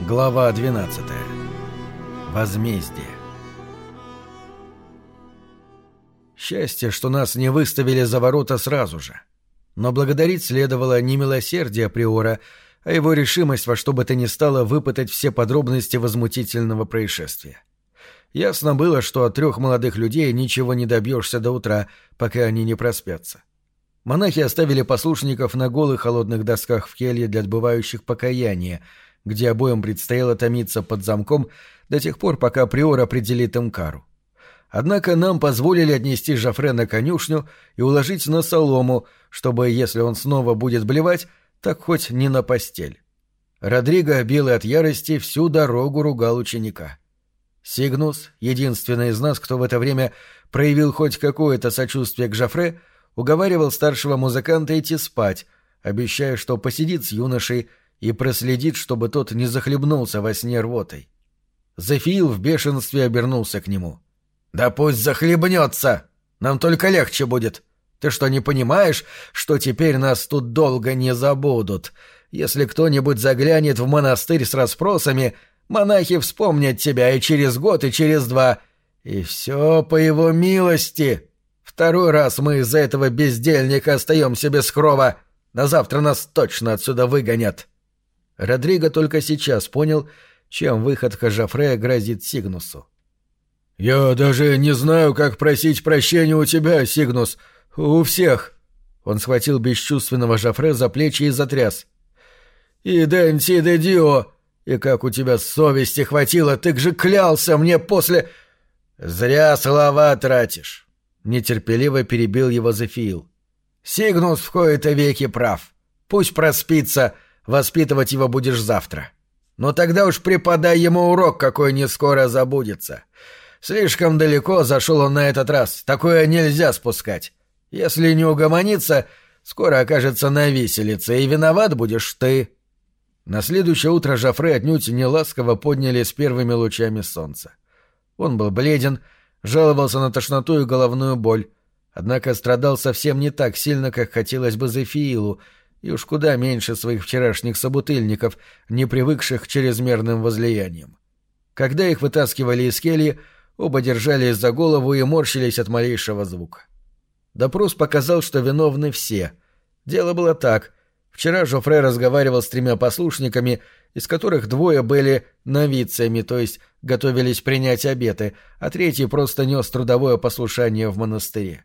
Глава 12. Возмездие. Счастье, что нас не выставили за ворота сразу же. Но благодарить следовало не милосердие Приора, а его решимость во что бы то ни стало выпытать все подробности возмутительного происшествия. Ясно было, что от трех молодых людей ничего не добьешься до утра, пока они не проспятся. Монахи оставили послушников на голых холодных досках в келье для отбывающих покаяния, где обоим предстояло томиться под замком до тех пор, пока приор определит им кару. Однако нам позволили отнести Жафре на конюшню и уложить на солому, чтобы, если он снова будет блевать, так хоть не на постель. Родриго, белый от ярости, всю дорогу ругал ученика. Сигнус, единственный из нас, кто в это время проявил хоть какое-то сочувствие к Жафре, уговаривал старшего музыканта идти спать, обещая, что посидит с юношей и проследит, чтобы тот не захлебнулся во сне рвотой. Зефиил в бешенстве обернулся к нему. «Да пусть захлебнется! Нам только легче будет. Ты что, не понимаешь, что теперь нас тут долго не забудут? Если кто-нибудь заглянет в монастырь с расспросами, монахи вспомнят тебя и через год, и через два. И все по его милости. Второй раз мы из-за этого бездельника остаемся без крова. На завтра нас точно отсюда выгонят». Родриго только сейчас понял, чем выход Хажафрея грозит Сигнусу. «Я даже не знаю, как просить прощения у тебя, Сигнус. У всех». Он схватил бесчувственного Жафре за плечи и затряс. «И Дэнти де Дио! И как у тебя совести хватило, ты же клялся мне после...» «Зря слова тратишь», — нетерпеливо перебил его Зефиил. «Сигнус в кои-то веки прав. Пусть проспится, воспитывать его будешь завтра. Но тогда уж преподай ему урок, какой не скоро забудется. Слишком далеко зашел он на этот раз, такое нельзя спускать. Если не угомонится, скоро окажется на виселице, и виноват будешь ты». На следующее утро Жафре отнюдь не ласково подняли с первыми лучами солнца. Он был бледен, жаловался на тошноту и головную боль, однако страдал совсем не так сильно, как хотелось бы Зефиилу, и уж куда меньше своих вчерашних собутыльников, не привыкших к чрезмерным возлияниям. Когда их вытаскивали из кельи, Оба держались за голову и морщились от малейшего звука. Допрос показал, что виновны все. Дело было так. Вчера Жофре разговаривал с тремя послушниками, из которых двое были новицами, то есть готовились принять обеты, а третий просто нес трудовое послушание в монастыре.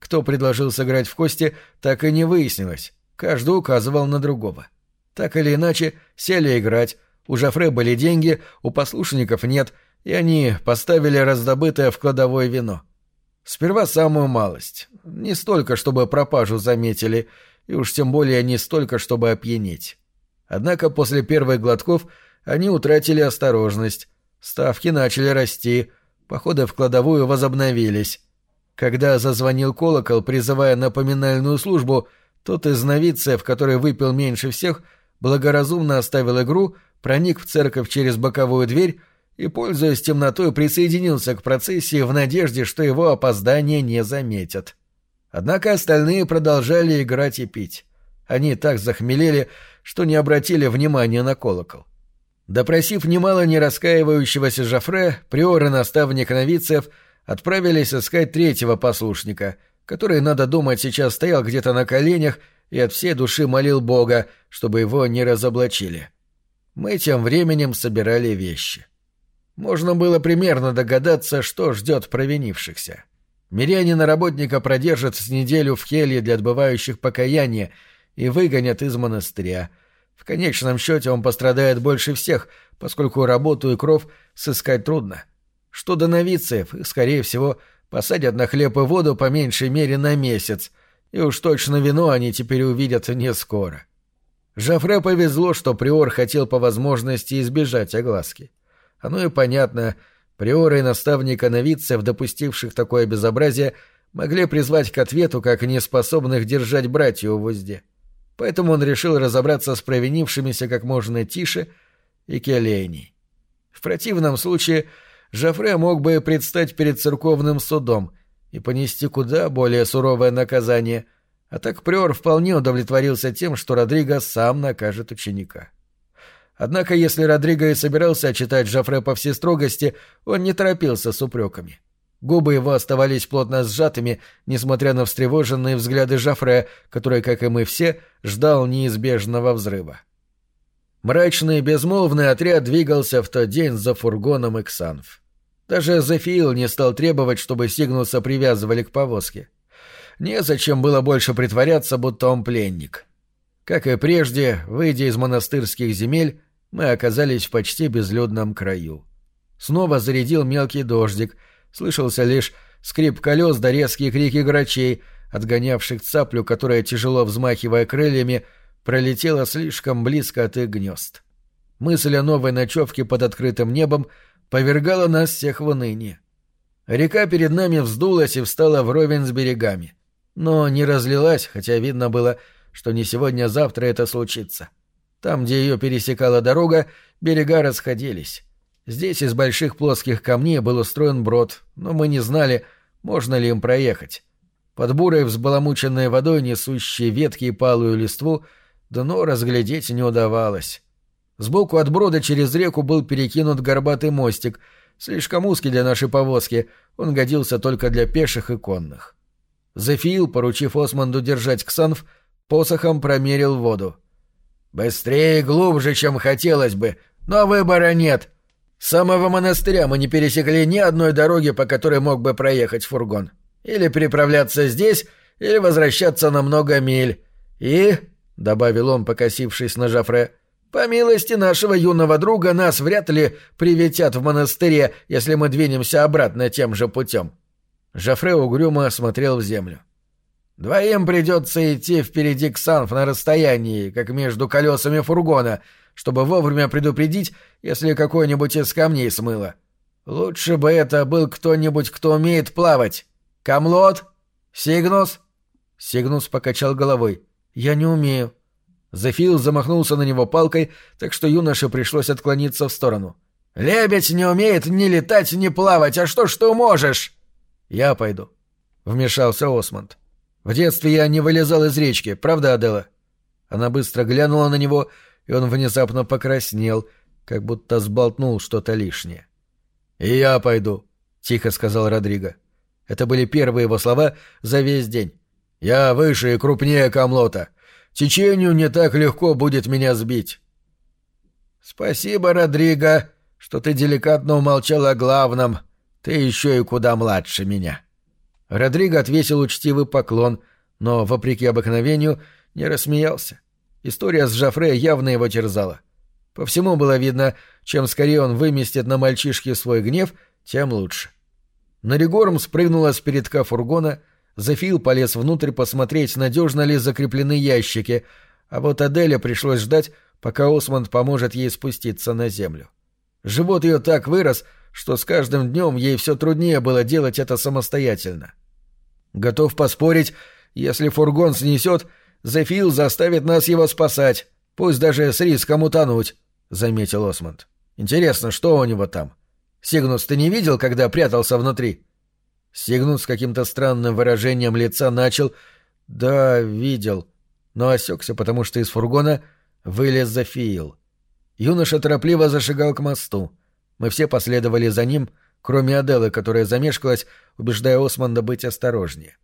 Кто предложил сыграть в кости, так и не выяснилось. Каждый указывал на другого. Так или иначе, сели играть. У Жофре были деньги, у послушников нет — и они поставили раздобытое в кладовое вино. Сперва самую малость. Не столько, чтобы пропажу заметили, и уж тем более не столько, чтобы опьянеть. Однако после первых глотков они утратили осторожность. Ставки начали расти, походы в кладовую возобновились. Когда зазвонил колокол, призывая напоминальную службу, тот из новицев, который выпил меньше всех, благоразумно оставил игру, проник в церковь через боковую дверь и, пользуясь темнотой, присоединился к процессии в надежде, что его опоздание не заметят. Однако остальные продолжали играть и пить. Они так захмелели, что не обратили внимания на колокол. Допросив немало не раскаивающегося Жафре, приор и наставник новицев отправились искать третьего послушника, который, надо думать, сейчас стоял где-то на коленях и от всей души молил Бога, чтобы его не разоблачили. Мы тем временем собирали вещи. Можно было примерно догадаться, что ждет провинившихся. Мирянина работника продержат с неделю в келье для отбывающих покаяния и выгонят из монастыря. В конечном счете он пострадает больше всех, поскольку работу и кров сыскать трудно. Что до новицев, их, скорее всего, посадят на хлеб и воду по меньшей мере на месяц, и уж точно вино они теперь увидят не скоро. Жафре повезло, что приор хотел по возможности избежать огласки. Оно и понятно. Приоры и наставника новицев, допустивших такое безобразие, могли призвать к ответу как неспособных держать братью в узде. Поэтому он решил разобраться с провинившимися как можно тише и келейней. В противном случае Жафре мог бы предстать перед церковным судом и понести куда более суровое наказание, а так Приор вполне удовлетворился тем, что Родриго сам накажет ученика. Однако, если Родриго и собирался отчитать Жофре по всей строгости, он не торопился с упреками. Губы его оставались плотно сжатыми, несмотря на встревоженные взгляды Жофре, который, как и мы все, ждал неизбежного взрыва. Мрачный безмолвный отряд двигался в тот день за фургоном Иксанф. Даже Зефиил не стал требовать, чтобы Сигнуса привязывали к повозке. Незачем было больше притворяться, будто он пленник. Как и прежде, выйдя из монастырских земель, мы оказались в почти безлюдном краю. Снова зарядил мелкий дождик, слышался лишь скрип колес да резкие крики грачей, отгонявших цаплю, которая, тяжело взмахивая крыльями, пролетела слишком близко от их гнезд. Мысль о новой ночевке под открытым небом повергала нас всех в уныние. Река перед нами вздулась и встала вровень с берегами. Но не разлилась, хотя видно было, что не сегодня-завтра это случится. Там, где ее пересекала дорога, берега расходились. Здесь из больших плоских камней был устроен брод, но мы не знали, можно ли им проехать. Под бурой взбаламученной водой, несущей ветки и палую листву, дно разглядеть не удавалось. Сбоку от брода через реку был перекинут горбатый мостик, слишком узкий для нашей повозки, он годился только для пеших и конных. Зефиил, поручив Османду держать Ксанф, посохом промерил воду. «Быстрее и глубже, чем хотелось бы, но выбора нет. С самого монастыря мы не пересекли ни одной дороги, по которой мог бы проехать фургон. Или переправляться здесь, или возвращаться на много миль. И — добавил он, покосившись на Жафре, — «по милости нашего юного друга нас вряд ли приветят в монастыре, если мы двинемся обратно тем же путем». Жафре угрюмо осмотрел в землю. «Двоим придется идти впереди Ксанф на расстоянии, как между колесами фургона, чтобы вовремя предупредить, если какой-нибудь из камней смыло. Лучше бы это был кто-нибудь, кто умеет плавать. Камлот? Сигнус?» Сигнус покачал головой. «Я не умею». Зефил замахнулся на него палкой, так что юноше пришлось отклониться в сторону. «Лебедь не умеет ни летать, ни плавать, а что ж ты можешь?» «Я пойду», — вмешался Осмонд. «В детстве я не вылезал из речки, правда, Адела?» Она быстро глянула на него, и он внезапно покраснел, как будто сболтнул что-то лишнее. «И я пойду», — тихо сказал Родриго. Это были первые его слова за весь день. Я выше и крупнее Камлота. Течению не так легко будет меня сбить. Спасибо, Родриго, что ты деликатно умолчал о главном. Ты еще и куда младше меня. Родриго отвесил учтивый поклон, но, вопреки обыкновению, не рассмеялся. История с Жафре явно его терзала. По всему было видно, чем скорее он выместит на мальчишке свой гнев, тем лучше. Наригорм спрыгнула с передка фургона — Зефил полез внутрь посмотреть, надежно ли закреплены ящики, а вот Аделе пришлось ждать, пока Осмонд поможет ей спуститься на землю. Живот ее так вырос, что с каждым днем ей все труднее было делать это самостоятельно. Готов поспорить, если фургон снесет, Зефил заставит нас его спасать, пусть даже с риском утонуть, — заметил Осмонд. Интересно, что у него там? Сигнус, ты не видел, когда прятался внутри? — Сигнул с каким-то странным выражением лица начал «Да, видел», но осекся, потому что из фургона вылез Зафиил. Юноша торопливо зашагал к мосту. Мы все последовали за ним, кроме Аделы, которая замешкалась, убеждая Османда быть осторожнее.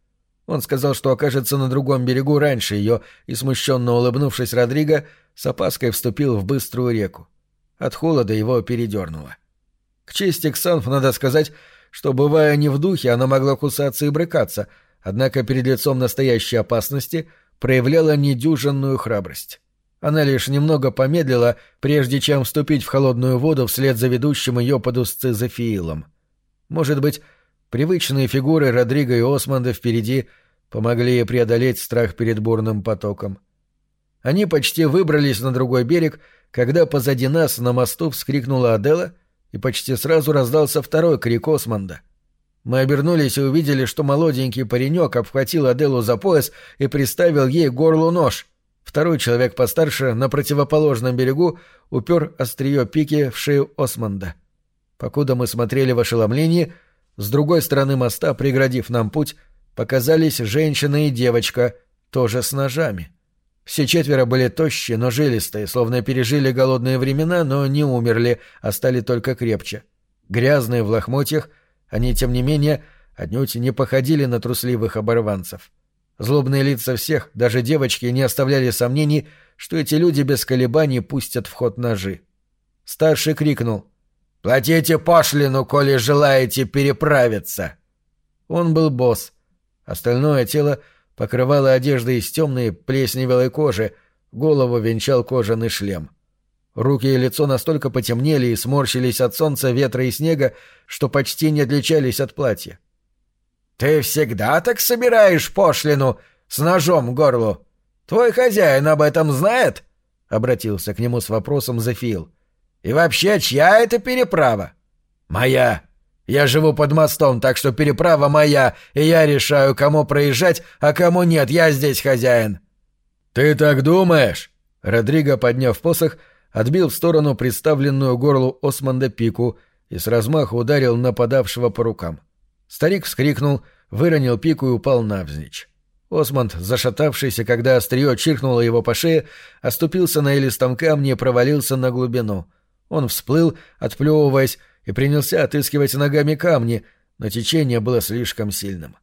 Он сказал, что окажется на другом берегу раньше ее, и, смущенно улыбнувшись Родриго, с опаской вступил в быструю реку. От холода его передернуло. К чести Ксанф, надо сказать, что, бывая не в духе, она могла кусаться и брыкаться, однако перед лицом настоящей опасности проявляла недюжинную храбрость. Она лишь немного помедлила, прежде чем вступить в холодную воду вслед за ведущим ее под узцы Зефиилом. Может быть, привычные фигуры Родриго и Османда впереди помогли ей преодолеть страх перед бурным потоком. Они почти выбрались на другой берег, когда позади нас на мосту вскрикнула Адела — и почти сразу раздался второй крик Османда. Мы обернулись и увидели, что молоденький паренек обхватил Аделу за пояс и приставил ей горлу нож. Второй человек постарше на противоположном берегу упер острие пики в шею Османда. Покуда мы смотрели в ошеломлении, с другой стороны моста, преградив нам путь, показались женщина и девочка, тоже с ножами. Все четверо были тощие, но жилистые, словно пережили голодные времена, но не умерли, а стали только крепче. Грязные в лохмотьях, они, тем не менее, отнюдь не походили на трусливых оборванцев. Злобные лица всех, даже девочки, не оставляли сомнений, что эти люди без колебаний пустят в ход ножи. Старший крикнул «Платите пошлину, коли желаете переправиться!» Он был босс. Остальное тело покрывало одежда из темной плесневелой кожи, голову венчал кожаный шлем. Руки и лицо настолько потемнели и сморщились от солнца, ветра и снега, что почти не отличались от платья. «Ты всегда так собираешь пошлину с ножом в горлу? Твой хозяин об этом знает?» — обратился к нему с вопросом Зефил. «И вообще, чья это переправа?» «Моя. Я живу под мостом, так что переправа моя, и я решаю, кому проезжать, а кому нет. Я здесь хозяин». «Ты так думаешь?» Родриго, подняв посох, отбил в сторону приставленную горлу Османда пику и с размаху ударил нападавшего по рукам. Старик вскрикнул, выронил пику и упал навзничь. Осмонд, зашатавшийся, когда острие чиркнуло его по шее, оступился на элистом камне и провалился на глубину. Он всплыл, отплевываясь, и принялся отыскивать ногами камни, но течение было слишком сильным.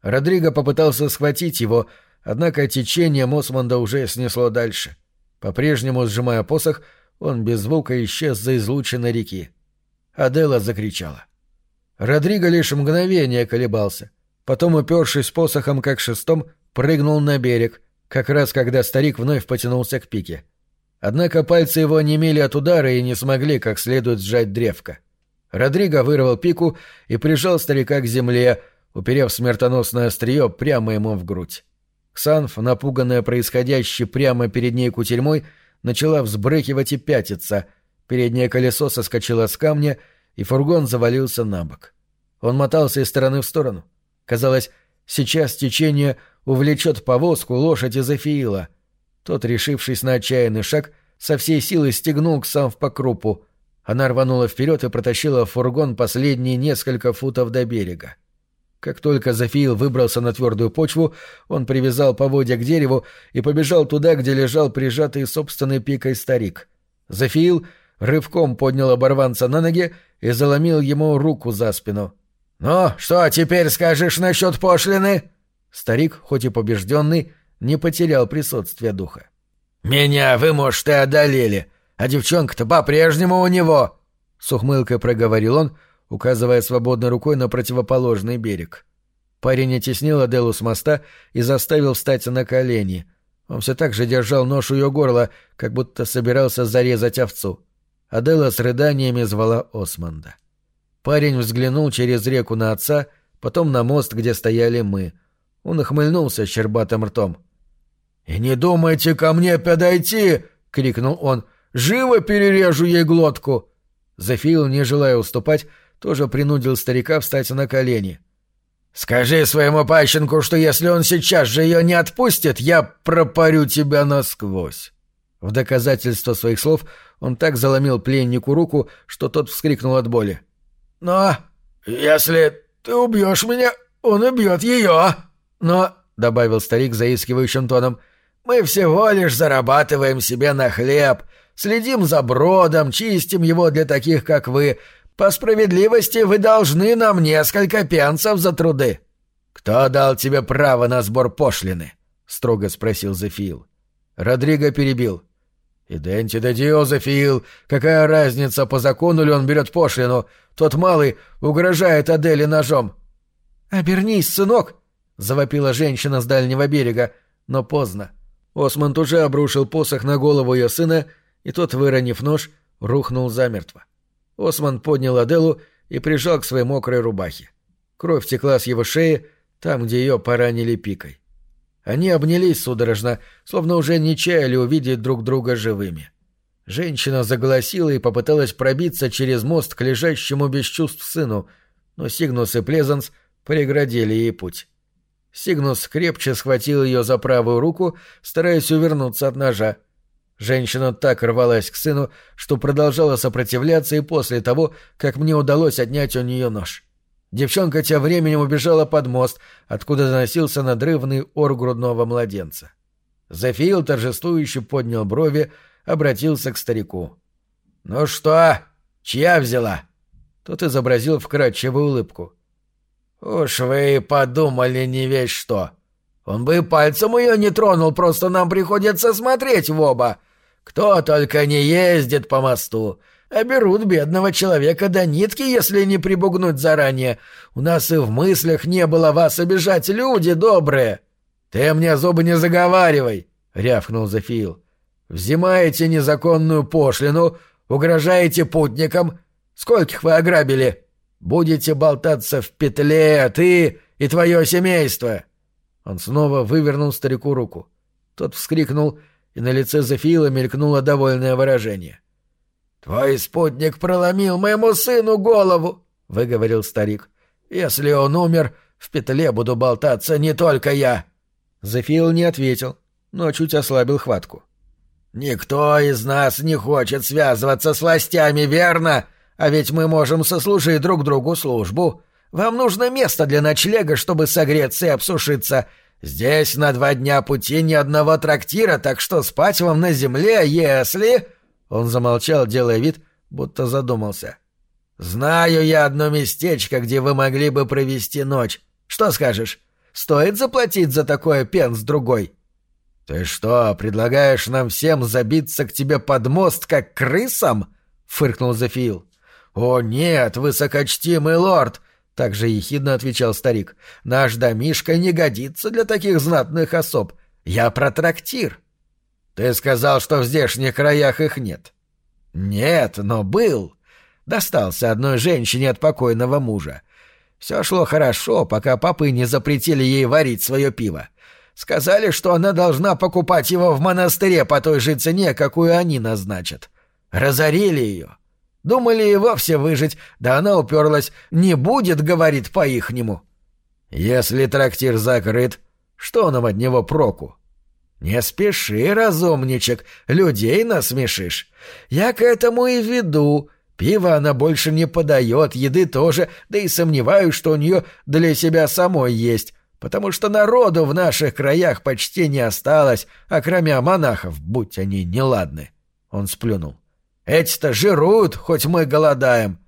Родриго попытался схватить его, однако течение Осмонда уже снесло дальше. По-прежнему сжимая посох, он без звука исчез за излученной реки. Адела закричала. — Родриго лишь мгновение колебался. Потом, упершись посохом как шестом, прыгнул на берег, как раз когда старик вновь потянулся к пике. Однако пальцы его онемели от удара и не смогли как следует сжать древко. Родриго вырвал пику и прижал старика к земле, уперев смертоносное острие прямо ему в грудь. Ксанф, напуганная происходящей прямо перед ней кутерьмой, начала взбрыкивать и пятиться. Переднее колесо соскочило с камня — и фургон завалился на бок. Он мотался из стороны в сторону. Казалось, сейчас течение увлечет повозку лошадь Эфиила. Тот, решившись на отчаянный шаг, со всей силы стегнул к сам в покрупу. Она рванула вперед и протащила фургон последние несколько футов до берега. Как только Зафиил выбрался на твердую почву, он привязал поводья к дереву и побежал туда, где лежал прижатый собственной пикой старик. Зафиил рывком поднял оборванца на ноги и заломил ему руку за спину. «Ну, что теперь скажешь насчет пошлины?» Старик, хоть и побежденный, не потерял присутствия духа. «Меня вы, может, и одолели, а девчонка-то по-прежнему у него!» С ухмылкой проговорил он, указывая свободной рукой на противоположный берег. Парень оттеснил Аделу с моста и заставил встать на колени. Он все так же держал нож у ее горла, как будто собирался зарезать овцу. Адела с рыданиями звала Османда. Парень взглянул через реку на отца, потом на мост, где стояли мы. Он охмыльнулся щербатым ртом. «И не думайте ко мне подойти!» — крикнул он. «Живо перережу ей глотку!» Зафиил, не желая уступать, тоже принудил старика встать на колени. «Скажи своему пащенку, что если он сейчас же ее не отпустит, я пропарю тебя насквозь!» В доказательство своих слов он так заломил пленнику руку, что тот вскрикнул от боли. «Но если ты убьешь меня, он убьет ее. Но, — добавил старик заискивающим тоном, — мы всего лишь зарабатываем себе на хлеб, следим за бродом, чистим его для таких, как вы. По справедливости вы должны нам несколько пенсов за труды». «Кто дал тебе право на сбор пошлины?» — строго спросил Зефил. Родриго перебил. «Иденти де Диозефил, какая разница, по закону ли он берет пошлину? Тот малый угрожает Аделе ножом». «Обернись, сынок!» — завопила женщина с дальнего берега, но поздно. Осмонд уже обрушил посох на голову ее сына, и тот, выронив нож, рухнул замертво. Осмонд поднял Аделу и прижал к своей мокрой рубахе. Кровь текла с его шеи, там, где ее поранили пикой. Они обнялись судорожно, словно уже не чаяли увидеть друг друга живыми. Женщина заголосила и попыталась пробиться через мост к лежащему без чувств сыну, но Сигнус и Плезанс преградили ей путь. Сигнус крепче схватил ее за правую руку, стараясь увернуться от ножа. Женщина так рвалась к сыну, что продолжала сопротивляться и после того, как мне удалось отнять у нее нож. Девчонка тем временем убежала под мост, откуда доносился надрывный ор грудного младенца. Зафиил торжествующе поднял брови, обратился к старику. «Ну что, чья взяла?» Тот изобразил вкрадчивую улыбку. «Уж вы подумали не весь что. Он бы пальцем ее не тронул, просто нам приходится смотреть в оба. Кто только не ездит по мосту. А берут бедного человека до нитки, если не прибугнуть заранее. У нас и в мыслях не было вас обижать, люди добрые. Ты мне зубы не заговаривай, — рявкнул Зафиил. Взимаете незаконную пошлину, угрожаете путникам. Скольких вы ограбили? Будете болтаться в петле, ты и твое семейство. Он снова вывернул старику руку. Тот вскрикнул, и на лице Зафиила мелькнуло довольное выражение. «Твой спутник проломил моему сыну голову», — выговорил старик. «Если он умер, в петле буду болтаться не только я». Зефил не ответил, но чуть ослабил хватку. «Никто из нас не хочет связываться с властями, верно? А ведь мы можем сослужить друг другу службу. Вам нужно место для ночлега, чтобы согреться и обсушиться. Здесь на два дня пути ни одного трактира, так что спать вам на земле, если...» Он замолчал, делая вид, будто задумался. «Знаю я одно местечко, где вы могли бы провести ночь. Что скажешь? Стоит заплатить за такое пенс другой?» «Ты что, предлагаешь нам всем забиться к тебе под мост, как крысам?» — фыркнул Зафиил. «О нет, высокочтимый лорд!» — также ехидно отвечал старик. «Наш домишка не годится для таких знатных особ. Я про трактир». «Ты сказал, что в здешних краях их нет». «Нет, но был. Достался одной женщине от покойного мужа. Все шло хорошо, пока папы не запретили ей варить свое пиво. Сказали, что она должна покупать его в монастыре по той же цене, какую они назначат. Разорили ее. Думали и вовсе выжить, да она уперлась. Не будет, говорит, по-ихнему. Если трактир закрыт, что нам от него проку? «Не спеши, разумничек, людей насмешишь. Я к этому и веду. Пиво она больше не подает, еды тоже, да и сомневаюсь, что у нее для себя самой есть, потому что народу в наших краях почти не осталось, а кроме монахов, будь они неладны». Он сплюнул. «Эти-то жируют, хоть мы голодаем.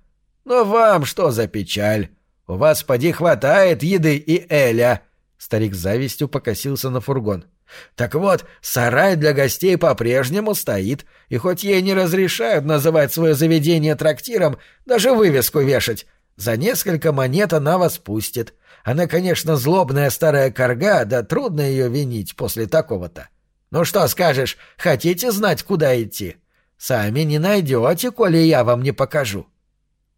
Но вам что за печаль? У вас поди хватает еды и эля». Старик с завистью покосился на фургон. — так вот, сарай для гостей по-прежнему стоит, и хоть ей не разрешают называть свое заведение трактиром, даже вывеску вешать, за несколько монет она вас пустит. Она, конечно, злобная старая корга, да трудно ее винить после такого-то. Ну что скажешь, хотите знать, куда идти? Сами не найдете, коли я вам не покажу.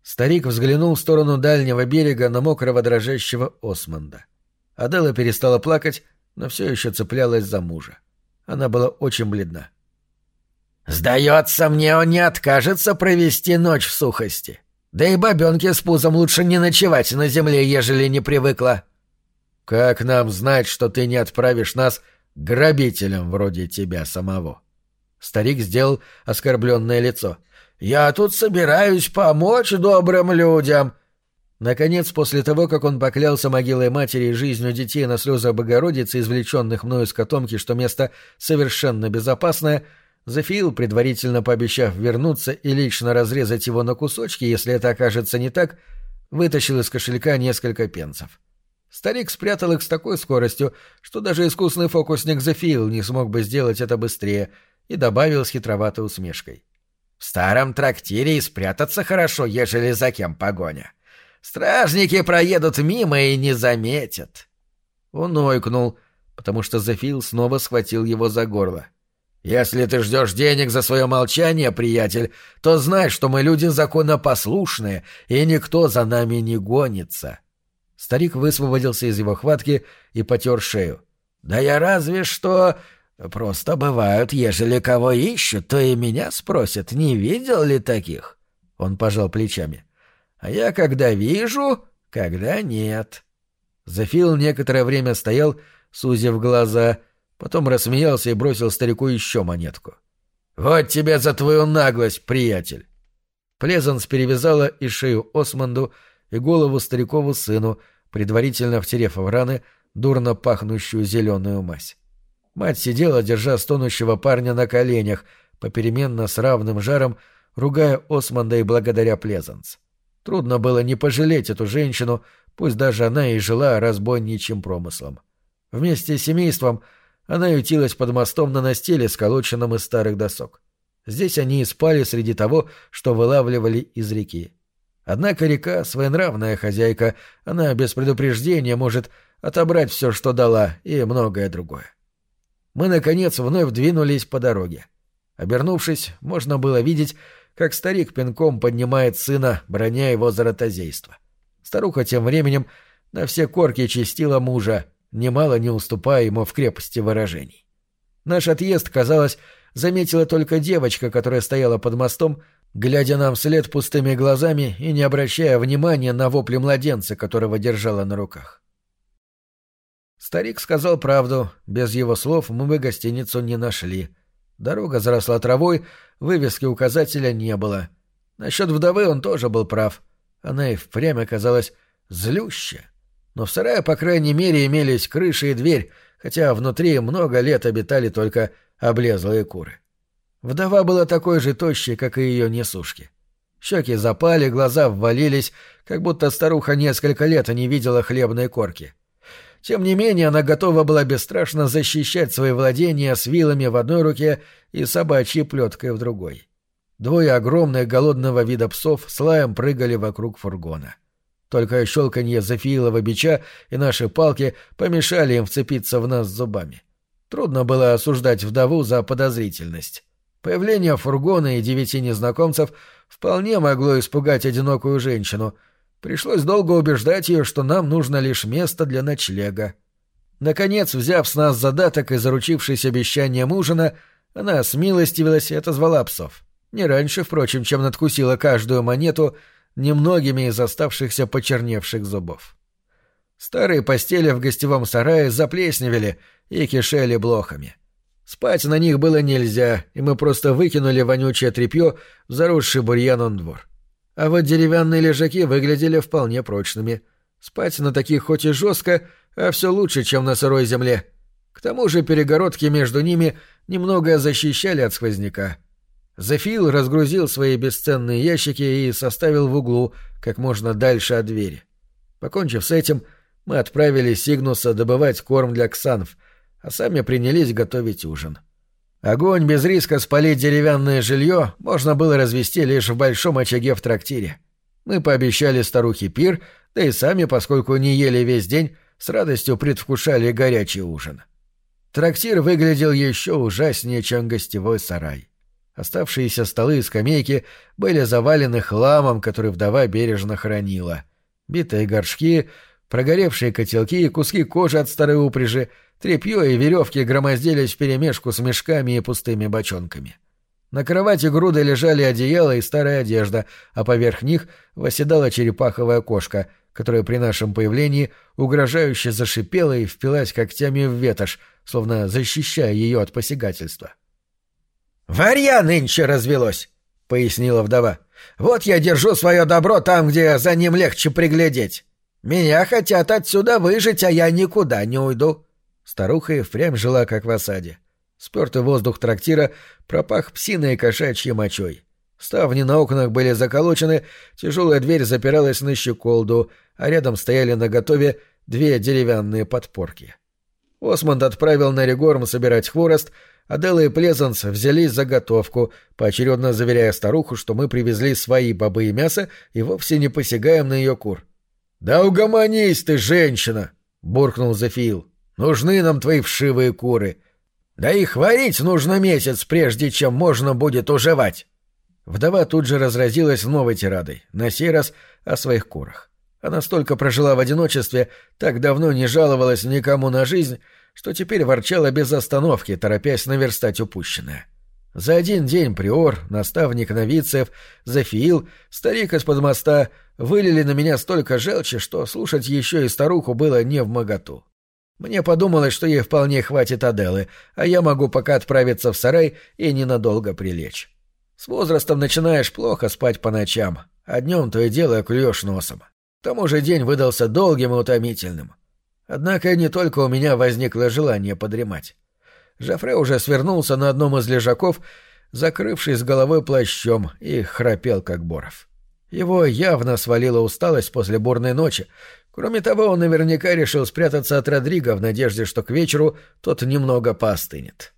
Старик взглянул в сторону дальнего берега на мокрого дрожащего Осмонда. Адела перестала плакать, но все еще цеплялась за мужа. Она была очень бледна. «Сдается мне, он не откажется провести ночь в сухости. Да и бабенке с пузом лучше не ночевать на земле, ежели не привыкла». «Как нам знать, что ты не отправишь нас грабителям вроде тебя самого?» Старик сделал оскорбленное лицо. «Я тут собираюсь помочь добрым людям. Наконец, после того, как он поклялся могилой матери и жизнью детей на слезах Богородицы, извлеченных мною из котомки, что место совершенно безопасное, Зафиил, предварительно пообещав вернуться и лично разрезать его на кусочки, если это окажется не так, вытащил из кошелька несколько пенсов. Старик спрятал их с такой скоростью, что даже искусный фокусник Зафиил не смог бы сделать это быстрее, и добавил с хитроватой усмешкой. «В старом трактире и спрятаться хорошо, ежели за кем погоня». Стражники проедут мимо и не заметят. Он ойкнул, потому что Зефил снова схватил его за горло. «Если ты ждешь денег за свое молчание, приятель, то знай, что мы люди законопослушные, и никто за нами не гонится». Старик высвободился из его хватки и потер шею. «Да я разве что...» «Просто бывают, ежели кого ищут, то и меня спросят, не видел ли таких?» Он пожал плечами. А я когда вижу, когда нет. Зафил некоторое время стоял, сузив глаза, потом рассмеялся и бросил старику еще монетку. «Вот тебе за твою наглость, приятель!» Плезанс перевязала и шею Османду, и голову старикову сыну, предварительно втерев в раны дурно пахнущую зеленую мазь. Мать сидела, держа стонущего парня на коленях, попеременно с равным жаром, ругая Османда и благодаря Плезанс. Трудно было не пожалеть эту женщину, пусть даже она и жила разбойничьим промыслом. Вместе с семейством она ютилась под мостом на настиле, сколоченном из старых досок. Здесь они и спали среди того, что вылавливали из реки. Однако река — своенравная хозяйка, она без предупреждения может отобрать все, что дала, и многое другое. Мы, наконец, вновь двинулись по дороге. Обернувшись, можно было видеть, как старик пинком поднимает сына, броня его за ротозейство. Старуха тем временем на все корки чистила мужа, немало не уступая ему в крепости выражений. Наш отъезд, казалось, заметила только девочка, которая стояла под мостом, глядя нам вслед пустыми глазами и не обращая внимания на вопли младенца, которого держала на руках. Старик сказал правду, без его слов мы бы гостиницу не нашли. Дорога заросла травой, вывески указателя не было. Насчет вдовы он тоже был прав. Она и впрямь оказалась злющая. Но в сарае, по крайней мере, имелись крыша и дверь, хотя внутри много лет обитали только облезлые куры. Вдова была такой же тощей, как и ее несушки. Щеки запали, глаза ввалились, как будто старуха несколько лет не видела хлебной корки. Тем не менее, она готова была бесстрашно защищать свои владения с вилами в одной руке и собачьей плеткой в другой. Двое огромных голодного вида псов с лаем прыгали вокруг фургона. Только щелканье Зафиилова бича и наши палки помешали им вцепиться в нас зубами. Трудно было осуждать вдову за подозрительность. Появление фургона и девяти незнакомцев вполне могло испугать одинокую женщину — Пришлось долго убеждать ее, что нам нужно лишь место для ночлега. Наконец, взяв с нас задаток и заручившись обещанием ужина, она смилостивилась и отозвала псов. Не раньше, впрочем, чем надкусила каждую монету немногими из оставшихся почерневших зубов. Старые постели в гостевом сарае заплесневели и кишели блохами. Спать на них было нельзя, и мы просто выкинули вонючее тряпье в заросший бурьяном двор. А вот деревянные лежаки выглядели вполне прочными. Спать на таких хоть и жестко, а все лучше, чем на сырой земле. К тому же перегородки между ними немного защищали от сквозняка. Зефил разгрузил свои бесценные ящики и составил в углу, как можно дальше от двери. Покончив с этим, мы отправили Сигнуса добывать корм для ксанов, а сами принялись готовить ужин. — Огонь без риска спалить деревянное жилье можно было развести лишь в большом очаге в трактире. Мы пообещали старухе пир, да и сами, поскольку не ели весь день, с радостью предвкушали горячий ужин. Трактир выглядел еще ужаснее, чем гостевой сарай. Оставшиеся столы и скамейки были завалены хламом, который вдова бережно хранила. Битые горшки, прогоревшие котелки и куски кожи от старой упряжи — Трепье и веревки громоздились вперемешку с мешками и пустыми бочонками. На кровати груды лежали одеяло и старая одежда, а поверх них восседала черепаховая кошка, которая при нашем появлении угрожающе зашипела и впилась когтями в ветошь, словно защищая ее от посягательства. «Варья нынче развелось!» — пояснила вдова. «Вот я держу свое добро там, где за ним легче приглядеть. Меня хотят отсюда выжить, а я никуда не уйду. Старуха и впрямь жила, как в осаде. Спертый воздух трактира пропах псиной и кошачьей мочой. Ставни на окнах были заколочены, тяжелая дверь запиралась на щеколду, а рядом стояли наготове две деревянные подпорки. Осмонд отправил на Регорм собирать хворост, а Делла и Плезанс взялись за готовку, поочередно заверяя старуху, что мы привезли свои бобы и мясо и вовсе не посягаем на ее кур. «Да угомонись ты, женщина!» — буркнул Зефиил. Нужны нам твои вшивые куры. Да их варить нужно месяц, прежде чем можно будет уживать. Вдова тут же разразилась новой тирадой, на сей раз о своих курах. Она столько прожила в одиночестве, так давно не жаловалась никому на жизнь, что теперь ворчала без остановки, торопясь наверстать упущенное. За один день приор, наставник новицев, Зафиил, старик из-под моста вылили на меня столько желчи, что слушать еще и старуху было не в моготу. Мне подумалось, что ей вполне хватит Аделы, а я могу пока отправиться в сарай и ненадолго прилечь. С возрастом начинаешь плохо спать по ночам, а днем то и дело клюешь носом. К тому же день выдался долгим и утомительным. Однако не только у меня возникло желание подремать. Жафре уже свернулся на одном из лежаков, закрывшись головой плащом, и храпел, как боров. Его явно свалила усталость после бурной ночи. Кроме того, он наверняка решил спрятаться от Родриго в надежде, что к вечеру тот немного поостынет.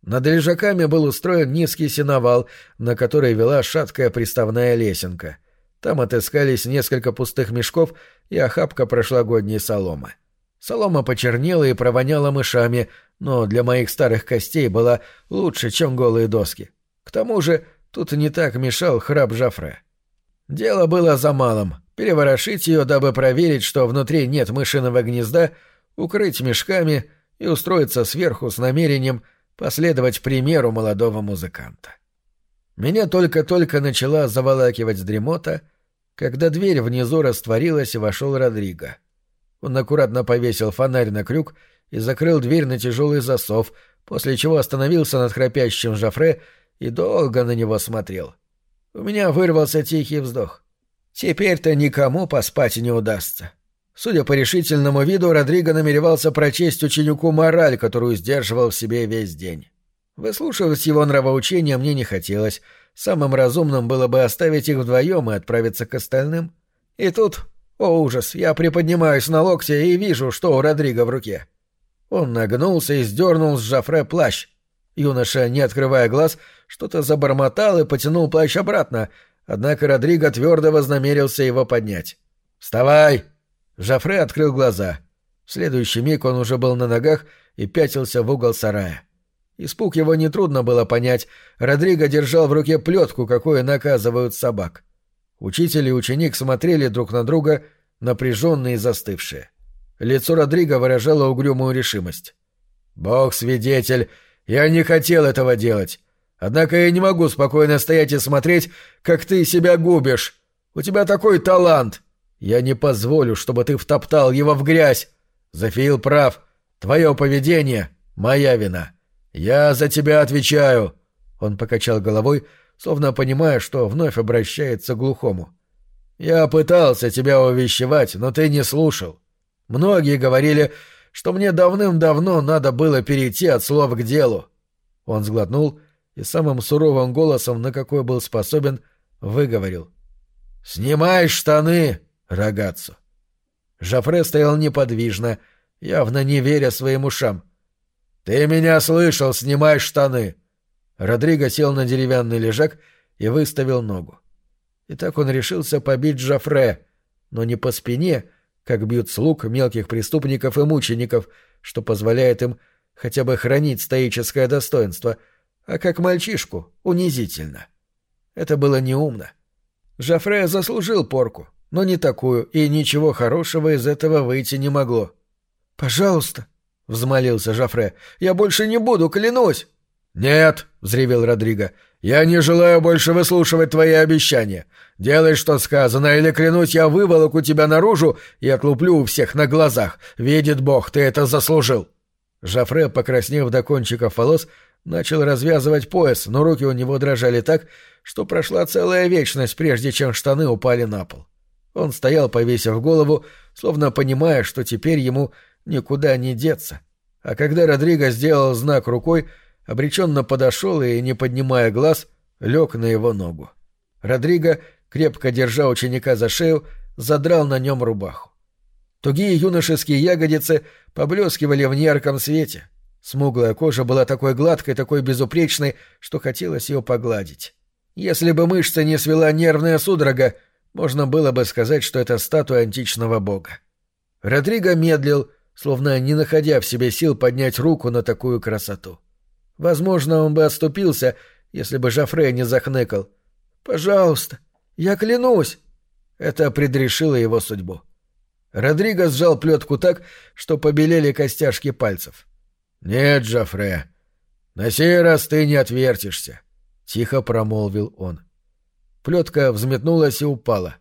Над лежаками был устроен низкий сеновал, на который вела шаткая приставная лесенка. Там отыскались несколько пустых мешков и охапка прошлогодней соломы. Солома почернела и провоняла мышами, но для моих старых костей была лучше, чем голые доски. К тому же тут не так мешал храп Жафре. Дело было за малым — переворошить ее, дабы проверить, что внутри нет мышиного гнезда, укрыть мешками и устроиться сверху с намерением — последовать примеру молодого музыканта. Меня только-только начала заволакивать дремота, когда дверь внизу растворилась и вошел Родриго. Он аккуратно повесил фонарь на крюк и закрыл дверь на тяжелый засов, после чего остановился над храпящим Жафре и долго на него смотрел. У меня вырвался тихий вздох. Теперь-то никому поспать не удастся. Судя по решительному виду, Родриго намеревался прочесть ученику мораль, которую сдерживал в себе весь день. Выслушивать его нравоучения мне не хотелось. Самым разумным было бы оставить их вдвоем и отправиться к остальным. И тут, о ужас, я приподнимаюсь на локте и вижу, что у Родриго в руке. Он нагнулся и сдернул с Жафре плащ. Юноша, не открывая глаз, что-то забормотал и потянул плащ обратно, однако Родриго твердо вознамерился его поднять. «Вставай!» Жафре открыл глаза. В следующий миг он уже был на ногах и пятился в угол сарая. Испуг его нетрудно было понять. Родриго держал в руке плетку, какое наказывают собак. Учитель и ученик смотрели друг на друга, напряженные и застывшие. Лицо Родриго выражало угрюмую решимость. «Бог свидетель, я не хотел этого делать. Однако я не могу спокойно стоять и смотреть, как ты себя губишь. У тебя такой талант. Я не позволю, чтобы ты втоптал его в грязь. Зафиил прав. Твое поведение — моя вина. Я за тебя отвечаю. Он покачал головой, словно понимая, что вновь обращается к глухому. Я пытался тебя увещевать, но ты не слушал. Многие говорили, что мне давным-давно надо было перейти от слов к делу. Он сглотнул самым суровым голосом, на какой был способен, выговорил. «Снимай штаны!» Рогацу. Жафре стоял неподвижно, явно не веря своим ушам. «Ты меня слышал, снимай штаны!» Родриго сел на деревянный лежак и выставил ногу. И так он решился побить Жафре, но не по спине, как бьют слуг мелких преступников и мучеников, что позволяет им хотя бы хранить стоическое достоинство, а как мальчишку, унизительно. Это было неумно. Жафре заслужил порку, но не такую, и ничего хорошего из этого выйти не могло. «Пожалуйста», — взмолился Жафре, — «я больше не буду, клянусь». «Нет», — взревел Родриго, — «я не желаю больше выслушивать твои обещания. Делай, что сказано, или, клянусь, я выволоку тебя наружу и отлуплю у всех на глазах. Видит Бог, ты это заслужил». Жафре, покраснев до кончиков волос, начал развязывать пояс, но руки у него дрожали так, что прошла целая вечность, прежде чем штаны упали на пол. Он стоял, повесив голову, словно понимая, что теперь ему никуда не деться. А когда Родриго сделал знак рукой, обреченно подошел и, не поднимая глаз, лег на его ногу. Родриго, крепко держа ученика за шею, задрал на нем рубаху. Тугие юношеские ягодицы поблескивали в неярком свете. Смуглая кожа была такой гладкой, такой безупречной, что хотелось ее погладить. Если бы мышца не свела нервная судорога, можно было бы сказать, что это статуя античного бога. Родриго медлил, словно не находя в себе сил поднять руку на такую красоту. Возможно, он бы отступился, если бы Жафре не захныкал. «Пожалуйста, я клянусь!» Это предрешило его судьбу. Родриго сжал плетку так, что побелели костяшки пальцев. «Нет, Жафре, на сей раз ты не отвертишься», — тихо промолвил он. Плетка взметнулась и упала.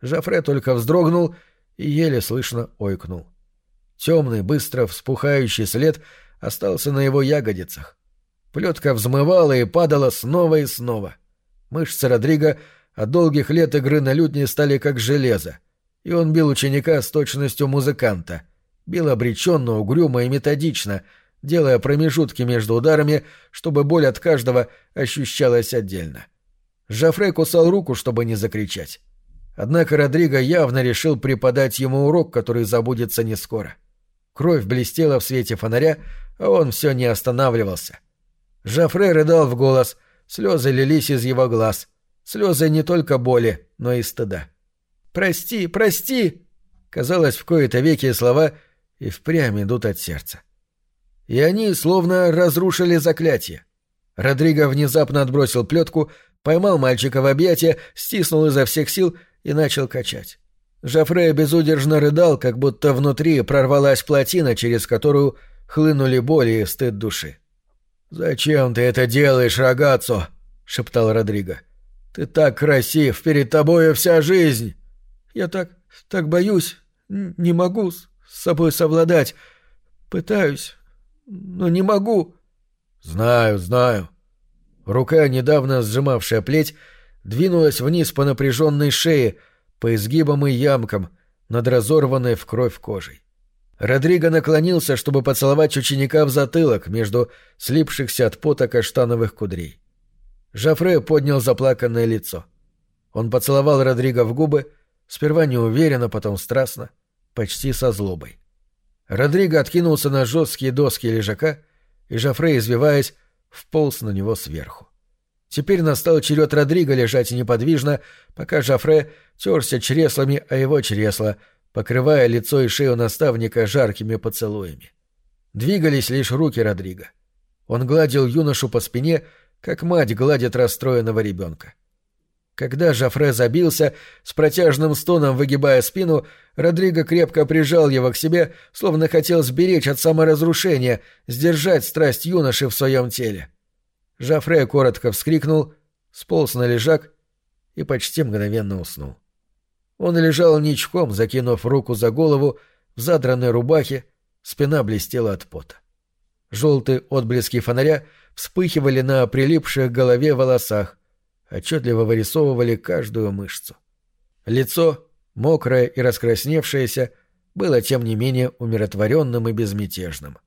Жафре только вздрогнул и еле слышно ойкнул. Темный, быстро вспухающий след остался на его ягодицах. Плетка взмывала и падала снова и снова. Мышцы Родриго от долгих лет игры на лютне стали как железо, и он бил ученика с точностью музыканта. Бил обреченно, угрюмо и методично, делая промежутки между ударами, чтобы боль от каждого ощущалась отдельно. Жафре кусал руку, чтобы не закричать. Однако Родриго явно решил преподать ему урок, который забудется не скоро. Кровь блестела в свете фонаря, а он все не останавливался. Жафре рыдал в голос, слезы лились из его глаз. Слезы не только боли, но и стыда. «Прости, прости!» Казалось, в кои-то веки слова и впрямь идут от сердца. И они словно разрушили заклятие. Родриго внезапно отбросил плетку, поймал мальчика в объятия, стиснул изо всех сил и начал качать. Жафре безудержно рыдал, как будто внутри прорвалась плотина, через которую хлынули боли и стыд души. «Зачем ты это делаешь, рогацо?» — шептал Родриго. «Ты так красив, перед тобою вся жизнь!» «Я так... так боюсь, не могу с собой совладать. Пытаюсь, но не могу». «Знаю, знаю». Рука, недавно сжимавшая плеть, двинулась вниз по напряженной шее, по изгибам и ямкам, над разорванной в кровь кожей. Родриго наклонился, чтобы поцеловать ученика в затылок между слипшихся от пота каштановых кудрей. Жафре поднял заплаканное лицо. Он поцеловал Родриго в губы, сперва неуверенно, потом страстно, почти со злобой. Родриго откинулся на жесткие доски лежака, и Жафре, извиваясь, вполз на него сверху. Теперь настал черед Родриго лежать неподвижно, пока Жафре терся чреслами о его чресла, покрывая лицо и шею наставника жаркими поцелуями. Двигались лишь руки Родриго. Он гладил юношу по спине, как мать гладит расстроенного ребенка. Когда Жафре забился, с протяжным стоном выгибая спину, Родриго крепко прижал его к себе, словно хотел сберечь от саморазрушения, сдержать страсть юноши в своем теле. Жафре коротко вскрикнул, сполз на лежак и почти мгновенно уснул. Он лежал ничком, закинув руку за голову, в задранной рубахе, спина блестела от пота. Желтые отблески фонаря вспыхивали на прилипших к голове волосах, отчетливо вырисовывали каждую мышцу. Лицо, мокрое и раскрасневшееся, было тем не менее умиротворенным и безмятежным.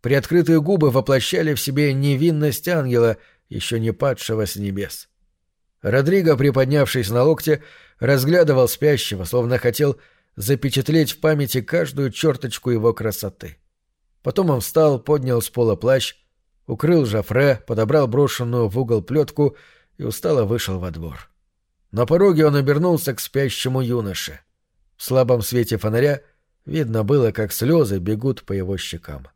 Приоткрытые губы воплощали в себе невинность ангела, еще не падшего с небес. Родриго, приподнявшись на локте, разглядывал спящего, словно хотел запечатлеть в памяти каждую черточку его красоты. Потом он встал, поднял с пола плащ, укрыл Жафре, подобрал брошенную в угол плетку и устало вышел во двор. На пороге он обернулся к спящему юноше. В слабом свете фонаря видно было, как слезы бегут по его щекам.